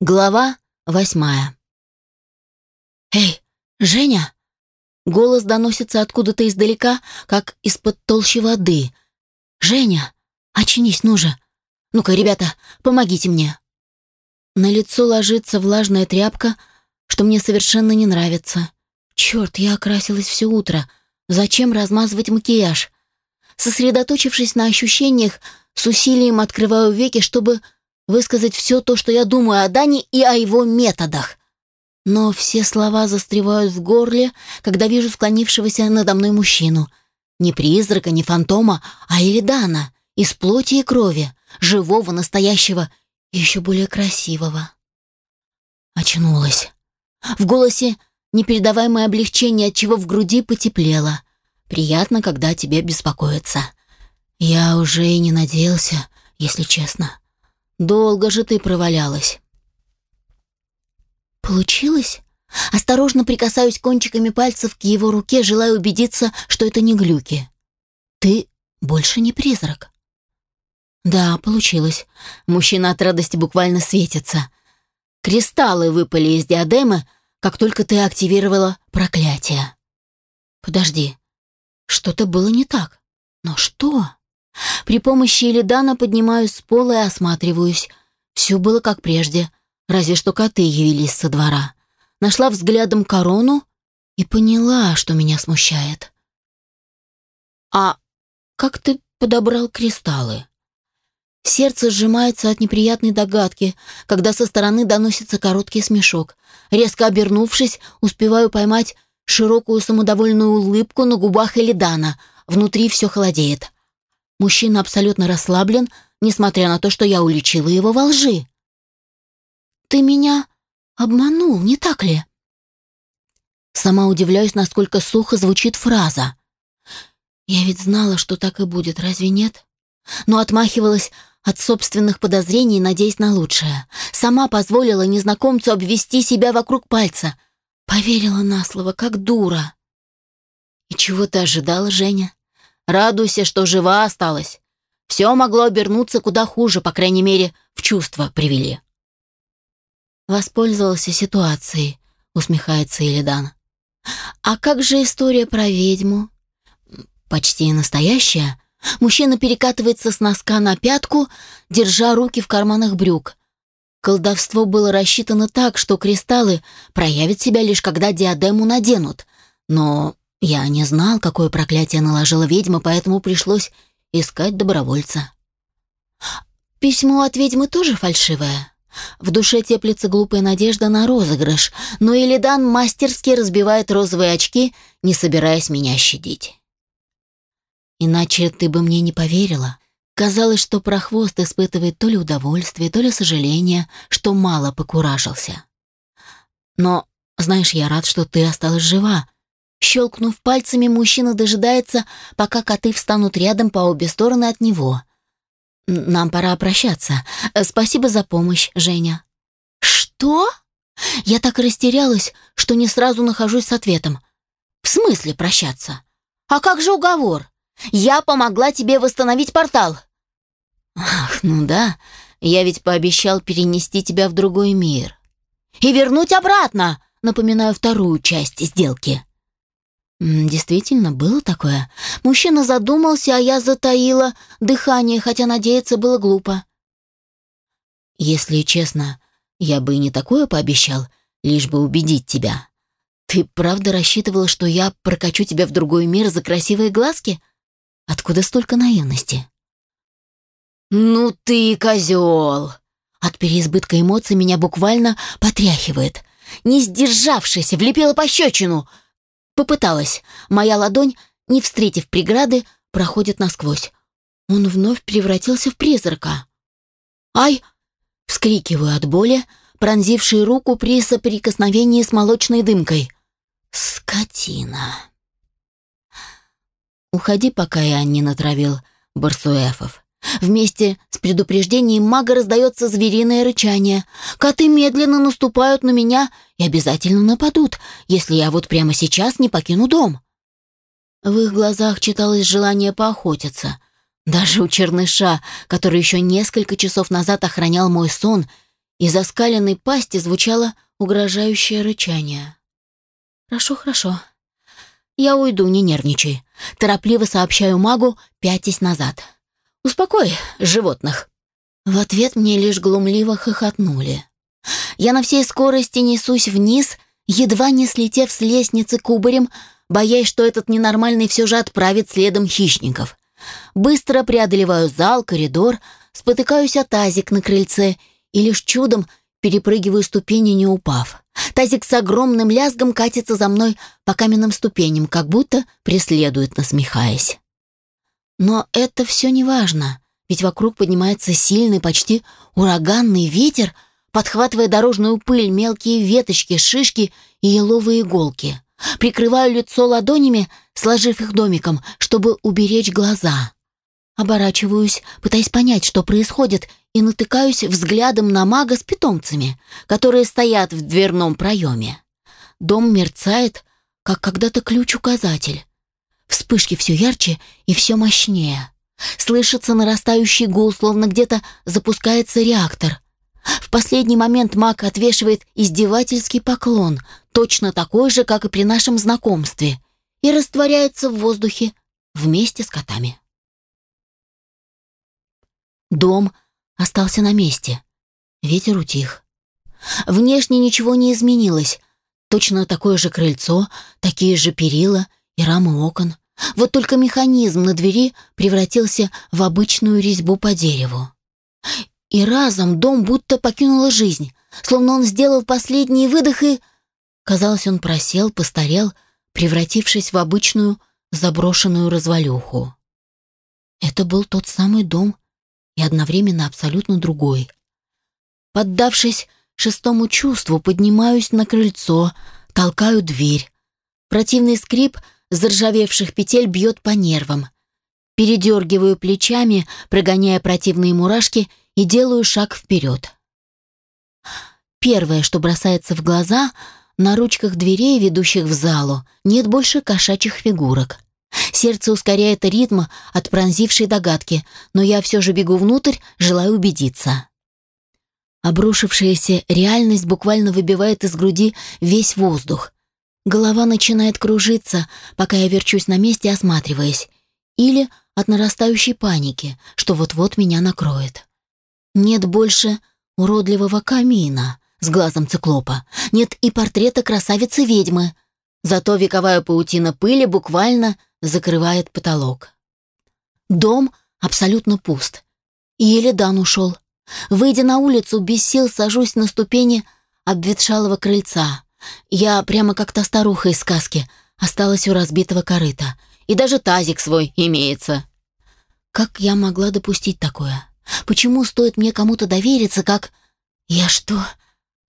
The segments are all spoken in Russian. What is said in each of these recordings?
Глава восьмая. «Эй, Женя!» Голос доносится откуда-то издалека, как из-под толщи воды. «Женя, очнись, ну же! Ну-ка, ребята, помогите мне!» На лицо ложится влажная тряпка, что мне совершенно не нравится. Черт, я окрасилась все утро. Зачем размазывать макияж? Сосредоточившись на ощущениях, с усилием открываю веки, чтобы высказать все то, что я думаю о Дане и о его методах. Но все слова застревают в горле, когда вижу склонившегося надо мной мужчину. Не призрака, не фантома, а Илидана, из плоти и крови, живого, настоящего и еще более красивого. Очнулась. В голосе непередаваемое облегчение, от чего в груди потеплело. Приятно, когда тебе беспокоятся. Я уже и не надеялся, если честно. Долго же ты провалялась. Получилось? Осторожно прикасаюсь кончиками пальцев к его руке, желая убедиться, что это не глюки. Ты больше не призрак. Да, получилось. Мужчина от радости буквально светится. Кристаллы выпали из диадемы, как только ты активировала проклятие. Подожди. Что-то было не так. Но что? При помощи Элидана поднимаюсь с пола и осматриваюсь. Все было как прежде, разве что коты явились со двора. Нашла взглядом корону и поняла, что меня смущает. «А как ты подобрал кристаллы?» Сердце сжимается от неприятной догадки, когда со стороны доносится короткий смешок. Резко обернувшись, успеваю поймать широкую самодовольную улыбку на губах Элидана. Внутри все холодеет. Мужчина абсолютно расслаблен, несмотря на то, что я уличила его во лжи. «Ты меня обманул, не так ли?» Сама удивляюсь, насколько сухо звучит фраза. Я ведь знала, что так и будет, разве нет? Но отмахивалась от собственных подозрений, надеясь на лучшее. Сама позволила незнакомцу обвести себя вокруг пальца. Поверила на слово, как дура. И чего ты ожидала, Женя? Радуйся, что жива осталась. Все могло обернуться куда хуже, по крайней мере, в чувство привели. Воспользовался ситуацией, усмехается Илидан. А как же история про ведьму? Почти настоящая. Мужчина перекатывается с носка на пятку, держа руки в карманах брюк. Колдовство было рассчитано так, что кристаллы проявят себя лишь когда диадему наденут. Но я не знал, какое проклятие наложила ведьма, поэтому пришлось искать добровольца. Письмо от ведьмы тоже фальшивое. В душе теплится глупая надежда на розыгрыш, но Илидан мастерски разбивает розовые очки, не собираясь меня щадить. Иначе ты бы мне не поверила. Казалось, что прохвост испытывает то ли удовольствие, то ли сожаление, что мало покуражился. Но, знаешь, я рад, что ты осталась жива, Щелкнув пальцами, мужчина дожидается, пока коты встанут рядом по обе стороны от него. «Нам пора прощаться. Спасибо за помощь, Женя». «Что?» Я так растерялась, что не сразу нахожусь с ответом. «В смысле прощаться? А как же уговор? Я помогла тебе восстановить портал». «Ах, ну да, я ведь пообещал перенести тебя в другой мир». «И вернуть обратно», напоминаю вторую часть сделки. Действительно, было такое. Мужчина задумался, а я затаила дыхание, хотя надеяться было глупо. Если честно, я бы и не такое пообещал, лишь бы убедить тебя. Ты правда рассчитывала, что я прокачу тебя в другой мир за красивые глазки? Откуда столько наивности? Ну ты козел! От переизбытка эмоций меня буквально потряхивает. Не сдержавшись, влепила пощечину — Попыталась. Моя ладонь, не встретив преграды, проходит насквозь. Он вновь превратился в призрака. «Ай!» — вскрикиваю от боли, пронзившей руку при соприкосновении с молочной дымкой. «Скотина!» «Уходи, пока я не натравил Барсуэфов». Вместе с предупреждением мага раздается звериное рычание. Коты медленно наступают на меня и обязательно нападут, если я вот прямо сейчас не покину дом. В их глазах читалось желание поохотиться. Даже у черныша, который еще несколько часов назад охранял мой сон Из оскаленной пасти звучало угрожающее рычание. «Хорошо, хорошо. Я уйду, не нервничай. Торопливо сообщаю магу, пятясь назад. Успокой животных». В ответ мне лишь глумливо хохотнули. Я на всей скорости несусь вниз, едва не слетев с лестницы кубарем, боясь, что этот ненормальный все же отправит следом хищников. Быстро преодолеваю зал, коридор, спотыкаюсь о тазик на крыльце и лишь чудом перепрыгиваю ступени, не упав. Тазик с огромным лязгом катится за мной по каменным ступеням, как будто преследует, насмехаясь. Но это все не важно, ведь вокруг поднимается сильный, почти ураганный ветер, подхватывая дорожную пыль, мелкие веточки, шишки и еловые иголки. Прикрываю лицо ладонями, сложив их домиком, чтобы уберечь глаза. Оборачиваюсь, пытаясь понять, что происходит, и натыкаюсь взглядом на мага с питомцами, которые стоят в дверном проеме. Дом мерцает, как когда-то ключ-указатель. Вспышки все ярче и все мощнее. Слышится нарастающий гул, словно где-то запускается реактор. В последний момент маг отвешивает издевательский поклон, точно такой же, как и при нашем знакомстве, и растворяется в воздухе вместе с котами. Дом остался на месте. Ветер утих. Внешне ничего не изменилось. Точно такое же крыльцо, такие же перила и рамы окон. Вот только механизм на двери превратился в обычную резьбу по дереву. И разом дом будто покинула жизнь, словно он сделал последний выдох и... Казалось, он просел, постарел, превратившись в обычную заброшенную развалюху. Это был тот самый дом и одновременно абсолютно другой. Поддавшись шестому чувству, поднимаюсь на крыльцо, толкаю дверь. Противный скрип заржавевших петель бьет по нервам. Передергиваю плечами, прогоняя противные мурашки и делаю шаг вперед. Первое, что бросается в глаза, на ручках дверей, ведущих в залу, нет больше кошачьих фигурок. Сердце ускоряет ритм от пронзившей догадки, но я все же бегу внутрь, желая убедиться. Обрушившаяся реальность буквально выбивает из груди весь воздух. Голова начинает кружиться, пока я верчусь на месте, осматриваясь. Или от нарастающей паники, что вот-вот меня накроет. Нет больше уродливого камина с глазом циклопа. Нет и портрета красавицы-ведьмы. Зато вековая паутина пыли буквально закрывает потолок. Дом абсолютно пуст. И Элидан ушел. Выйдя на улицу, без сил сажусь на ступени обветшалого крыльца. Я прямо как та старуха из сказки, осталась у разбитого корыта. И даже тазик свой имеется. Как я могла допустить такое? Почему стоит мне кому-то довериться, как... Я что,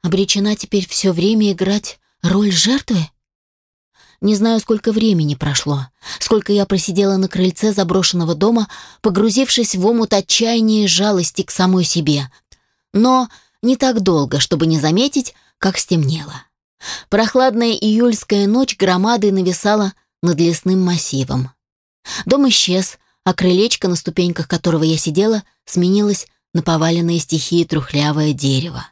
обречена теперь все время играть роль жертвы? Не знаю, сколько времени прошло, сколько я просидела на крыльце заброшенного дома, погрузившись в омут отчаяния и жалости к самой себе. Но не так долго, чтобы не заметить, как стемнело. Прохладная июльская ночь громадой нависала над лесным массивом. Дом исчез, а крылечко, на ступеньках которого я сидела, сменилось на поваленное стихии трухлявое дерево.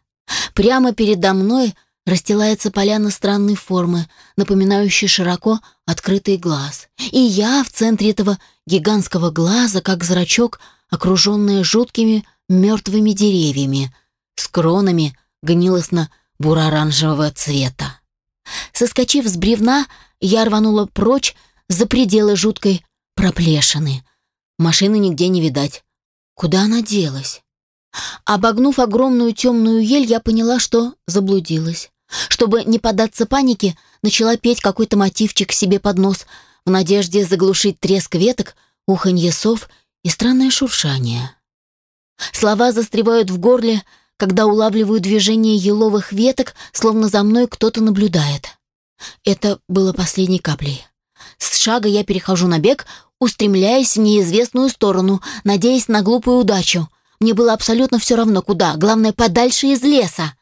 Прямо передо мной расстилается поляна странной формы, напоминающая широко открытый глаз. И я в центре этого гигантского глаза, как зрачок, окруженная жуткими мертвыми деревьями, с кронами гнилостно-буро-оранжевого цвета. Соскочив с бревна, я рванула прочь за пределы жуткой проплешины. Машины нигде не видать. Куда она делась? Обогнув огромную темную ель, я поняла, что заблудилась. Чтобы не поддаться панике, начала петь какой-то мотивчик себе под нос, в надежде заглушить треск веток, уханье сов и странное шуршание. Слова застревают в горле, когда улавливаю движение еловых веток, словно за мной кто-то наблюдает. Это было последней каплей. С шага я перехожу на бег, устремляясь в неизвестную сторону, надеясь на глупую удачу. Мне было абсолютно все равно куда, главное подальше из леса.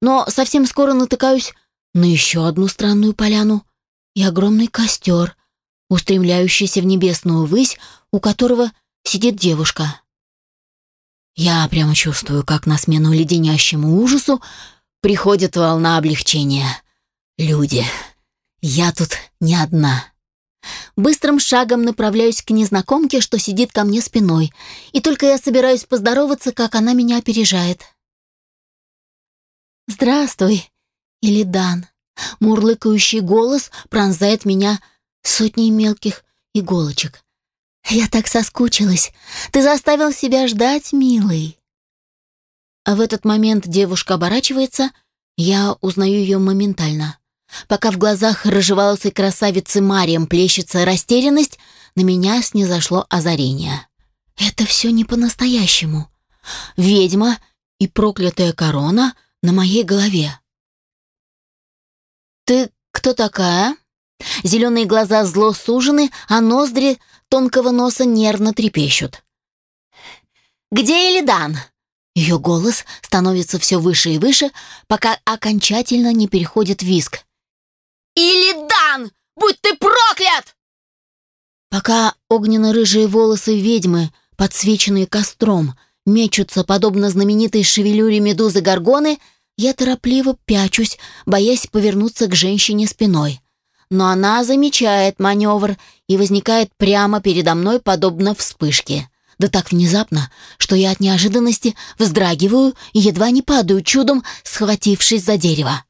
Но совсем скоро натыкаюсь на еще одну странную поляну и огромный костер, устремляющийся в небесную высь, у которого сидит девушка. Я прямо чувствую, как на смену леденящему ужасу приходит волна облегчения. Люди, я тут не одна. Быстрым шагом направляюсь к незнакомке, что сидит ко мне спиной, и только я собираюсь поздороваться, как она меня опережает. «Здравствуй, Илидан!» Мурлыкающий голос пронзает меня сотней мелких иголочек. «Я так соскучилась. Ты заставил себя ждать, милый». А в этот момент девушка оборачивается, я узнаю ее моментально. Пока в глазах рыжеволосой красавицы Марием плещется растерянность, на меня снизошло озарение. Это все не по-настоящему. Ведьма и проклятая корона на моей голове. «Ты кто такая?» Зеленые глаза зло сужены, а ноздри тонкого носа нервно трепещут. «Где Элидан?» Ее голос становится все выше и выше, пока окончательно не переходит виск. «Илидан! Будь ты проклят!» Пока огненно-рыжие волосы ведьмы, подсвеченные костром, мечутся, подобно знаменитой шевелюре медузы Горгоны, я торопливо пячусь, боясь повернуться к женщине спиной. Но она замечает маневр и возникает прямо передо мной, подобно вспышке. Да так внезапно, что я от неожиданности вздрагиваю и едва не падаю чудом, схватившись за дерево.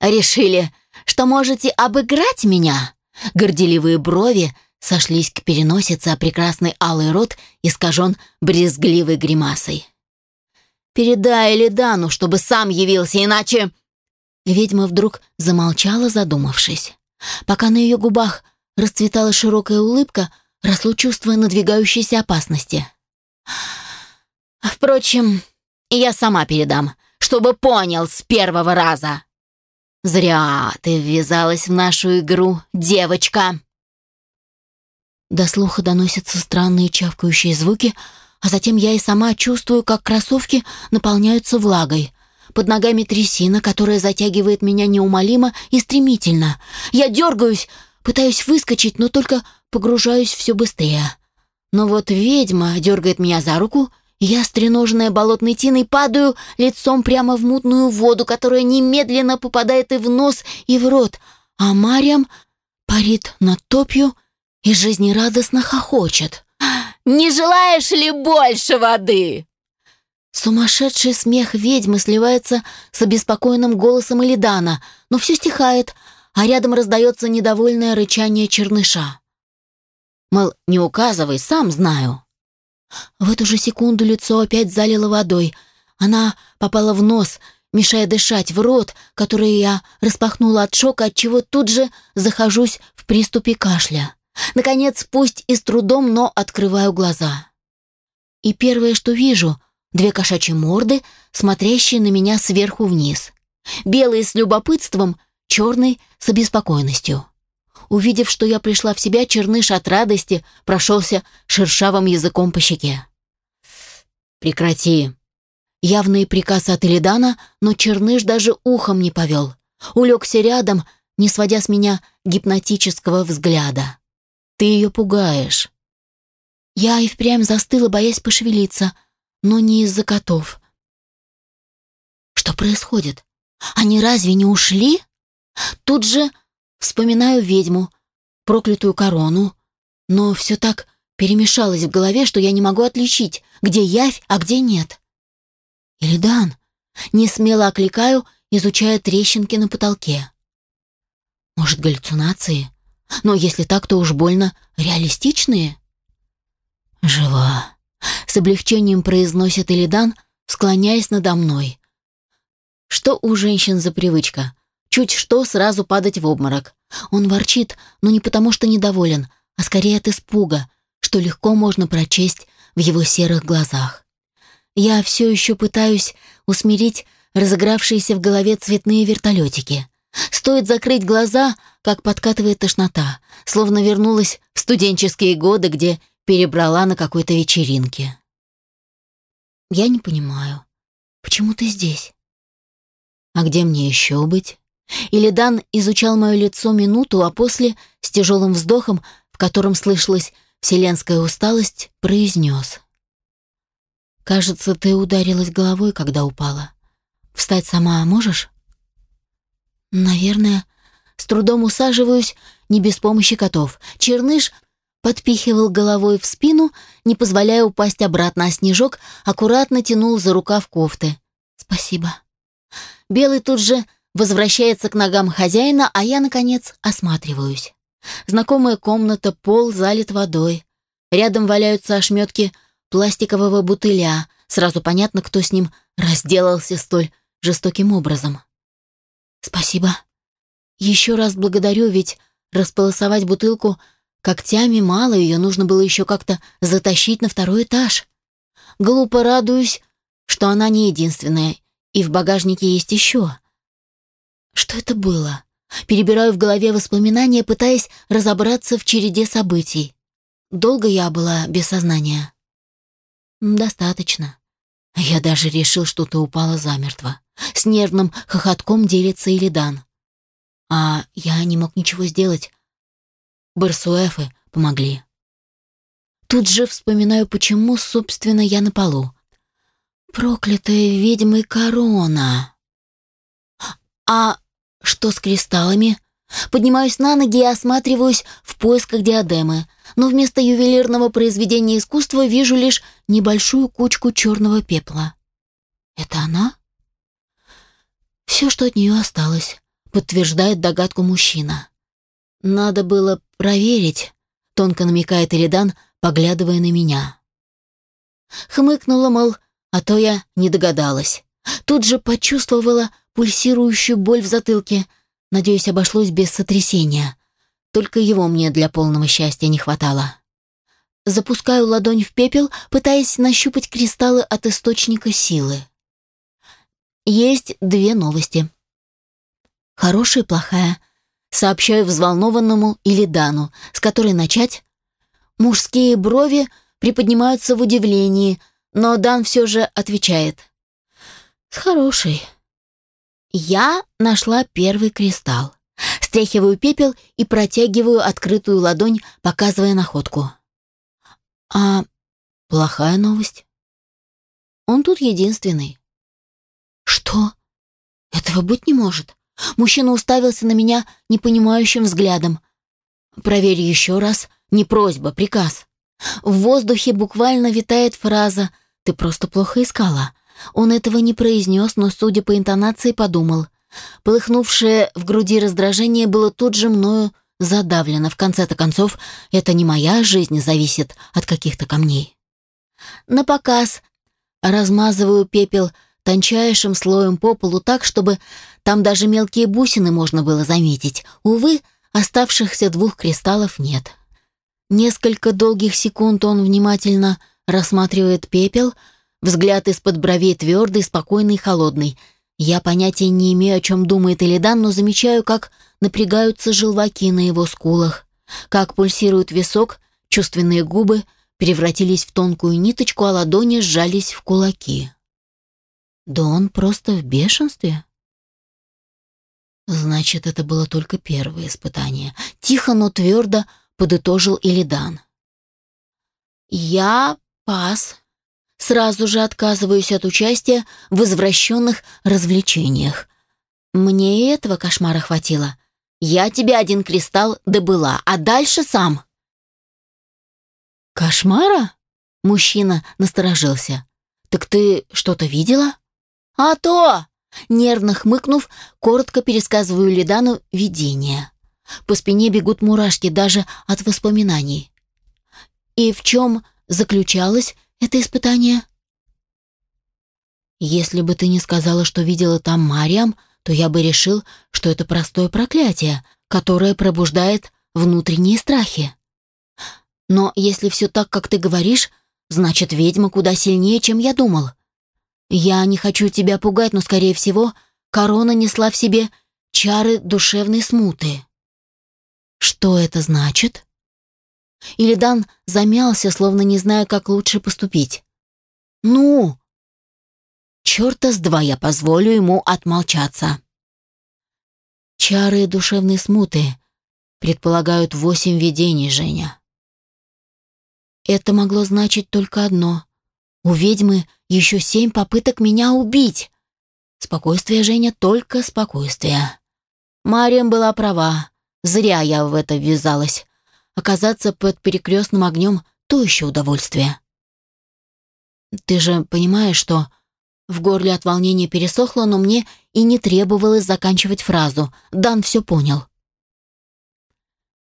«Решили, что можете обыграть меня?» Горделивые брови сошлись к переносице, а прекрасный алый рот искажен брезгливой гримасой. «Передай Элидану, чтобы сам явился, иначе...» Ведьма вдруг замолчала, задумавшись. Пока на ее губах расцветала широкая улыбка, росло чувство надвигающейся опасности. «Впрочем, я сама передам, чтобы понял с первого раза!» «Зря ты ввязалась в нашу игру, девочка!» До слуха доносятся странные чавкающие звуки, а затем я и сама чувствую, как кроссовки наполняются влагой. Под ногами трясина, которая затягивает меня неумолимо и стремительно. Я дергаюсь, пытаюсь выскочить, но только погружаюсь все быстрее. Но вот ведьма дергает меня за руку — я, стреноженная болотной тиной, падаю лицом прямо в мутную воду, которая немедленно попадает и в нос, и в рот, а Марьям парит над топью и жизнерадостно хохочет. «Не желаешь ли больше воды?» Сумасшедший смех ведьмы сливается с обеспокоенным голосом Элидана, но все стихает, а рядом раздается недовольное рычание черныша. Мол, не указывай, сам знаю. В эту же секунду лицо опять залило водой. Она попала в нос, мешая дышать, в рот, который я распахнула от шока, от чего тут же захожусь в приступе кашля. Наконец, пусть и с трудом, но открываю глаза. И первое, что вижу, две кошачьи морды, смотрящие на меня сверху вниз. Белый с любопытством, черный с обеспокоенностью. Увидев, что я пришла в себя, черныш от радости прошелся шершавым языком по щеке. «Прекрати!» Явный приказ от Элидана, но черныш даже ухом не повел. Улегся рядом, не сводя с меня гипнотического взгляда. «Ты ее пугаешь!» Я и впрямь застыла, боясь пошевелиться, но не из-за котов. «Что происходит? Они разве не ушли?» Тут же Вспоминаю ведьму, проклятую корону, но все так перемешалось в голове, что я не могу отличить, где явь, а где нет. Ильдан, не смело окликаю, изучая трещинки на потолке. Может, галлюцинации? Но если так, то уж больно реалистичные. Жива. С облегчением произносит Илидан, склоняясь надо мной. Что у женщин за привычка? Чуть что, сразу падать в обморок. Он ворчит, но не потому, что недоволен, а скорее от испуга, что легко можно прочесть в его серых глазах. Я все еще пытаюсь усмирить разыгравшиеся в голове цветные вертолетики. Стоит закрыть глаза, как подкатывает тошнота, словно вернулась в студенческие годы, где перебрала на какой-то вечеринке. Я не понимаю, почему ты здесь? А где мне еще быть? Илидан изучал мое лицо минуту, а после, с тяжелым вздохом, в котором слышалась вселенская усталость, произнес. Кажется, ты ударилась головой, когда упала. Встать сама можешь? Наверное. С трудом усаживаюсь, не без помощи котов. Черныш подпихивал головой в спину, не позволяя упасть обратно, а снежок аккуратно тянул за рукав кофты. Спасибо. Белый тут же возвращается к ногам хозяина, а я, наконец, осматриваюсь. Знакомая комната, пол залит водой. Рядом валяются ошметки пластикового бутыля. Сразу понятно, кто с ним разделался столь жестоким образом. Спасибо. Еще раз благодарю, ведь располосовать бутылку когтями мало, ее нужно было еще как-то затащить на второй этаж. Глупо радуюсь, что она не единственная, и в багажнике есть еще. Что это было? Перебираю в голове воспоминания, пытаясь разобраться в череде событий. Долго я была без сознания? Достаточно. Я даже решил, что ты упала замертво. С нервным хохотком делится Илидан. А я не мог ничего сделать. Барсуэфы помогли. Тут же вспоминаю, почему, собственно, я на полу. Проклятая ведьма корона. А что с кристаллами? Поднимаюсь на ноги и осматриваюсь в поисках диадемы, но вместо ювелирного произведения искусства вижу лишь небольшую кучку черного пепла. Это она? Все, что от нее осталось, подтверждает догадку мужчина. Надо было проверить, тонко намекает Эридан, поглядывая на меня. Хмыкнула, мол, а то я не догадалась. Тут же почувствовала пульсирующую боль в затылке. Надеюсь, обошлось без сотрясения. Только его мне для полного счастья не хватало. Запускаю ладонь в пепел, пытаясь нащупать кристаллы от источника силы. Есть две новости. Хорошая и плохая. Сообщаю взволнованному Илидану, с которой начать. Мужские брови приподнимаются в удивлении, но Дан все же отвечает. С хорошей. Я нашла первый кристалл. Стряхиваю пепел и протягиваю открытую ладонь, показывая находку. А плохая новость? Он тут единственный. Что? Этого быть не может. Мужчина уставился на меня непонимающим взглядом. Проверь еще раз. Не просьба, приказ. В воздухе буквально витает фраза «Ты просто плохо искала». Он этого не произнес, но, судя по интонации, подумал. Полыхнувшее в груди раздражение было тут же мною задавлено. В конце-то концов, это не моя жизнь зависит от каких-то камней. На показ размазываю пепел тончайшим слоем по полу так, чтобы там даже мелкие бусины можно было заметить. Увы, оставшихся двух кристаллов нет. Несколько долгих секунд он внимательно рассматривает пепел, Взгляд из-под бровей твердый, спокойный холодный. Я понятия не имею, о чем думает Элидан, но замечаю, как напрягаются желваки на его скулах, как пульсирует висок, чувственные губы превратились в тонкую ниточку, а ладони сжались в кулаки. Да он просто в бешенстве. Значит, это было только первое испытание. Тихо, но твердо подытожил Илидан. Я пас Сразу же отказываюсь от участия в извращенных развлечениях. Мне и этого кошмара хватило. Я тебе один кристалл добыла, а дальше сам. Кошмара? Мужчина насторожился. Так ты что-то видела? А то! Нервно хмыкнув, коротко пересказываю Лидану видение. По спине бегут мурашки даже от воспоминаний. И в чем заключалось это испытание? Если бы ты не сказала, что видела там Мариам, то я бы решил, что это простое проклятие, которое пробуждает внутренние страхи. Но если все так, как ты говоришь, значит, ведьма куда сильнее, чем я думал. Я не хочу тебя пугать, но, скорее всего, корона несла в себе чары душевной смуты. Что это значит? Илидан замялся, словно не зная, как лучше поступить. «Ну?» «Черта с два я позволю ему отмолчаться». «Чары душевной смуты предполагают восемь видений, Женя». Это могло значить только одно. У ведьмы еще семь попыток меня убить. Спокойствие, Женя, только спокойствие. Мариам была права. Зря я в это ввязалась. Оказаться под перекрестным огнем — то еще удовольствие. Ты же понимаешь, что... В горле от волнения пересохло, но мне и не требовалось заканчивать фразу. Дан все понял.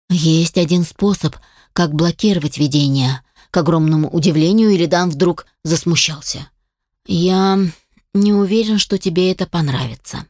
Есть один способ, как блокировать видение. К огромному удивлению Илидан вдруг засмущался. Я не уверен, что тебе это понравится.